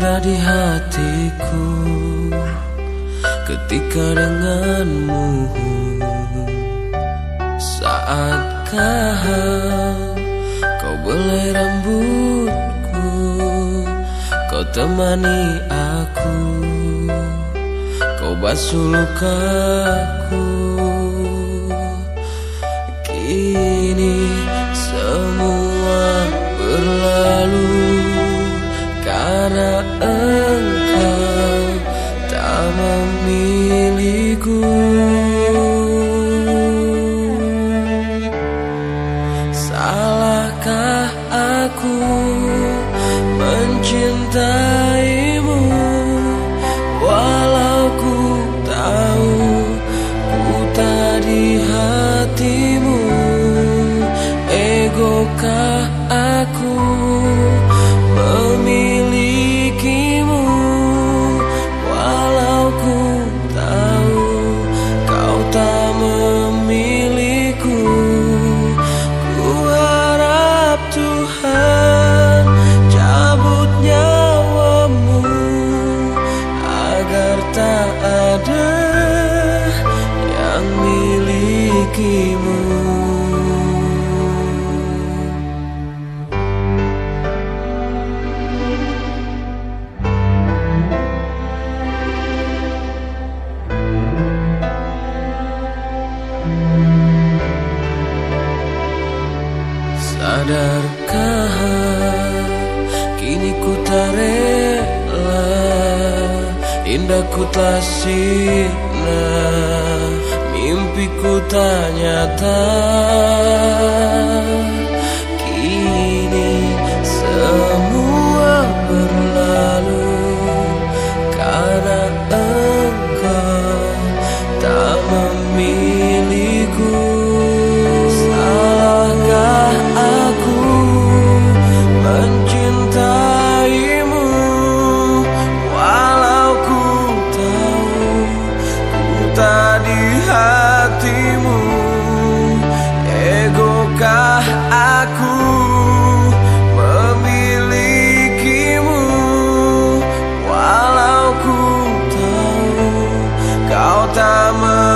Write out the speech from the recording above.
di hatiku. Ketika denganmu Saatkah kau belai rambutku Kau temani aku. Kau basuh lukaku mencintaimu Walau ku tahu ku tak di hatimu. Egokah aku milikimu Sadarkah kini ku tak rela Indah ku tak sina mimpiku tak. Nyata Kini semua berlalu Karena engkau tak memilihku. Salahkah aku mencintaimu? Walau ku tahu ku tak time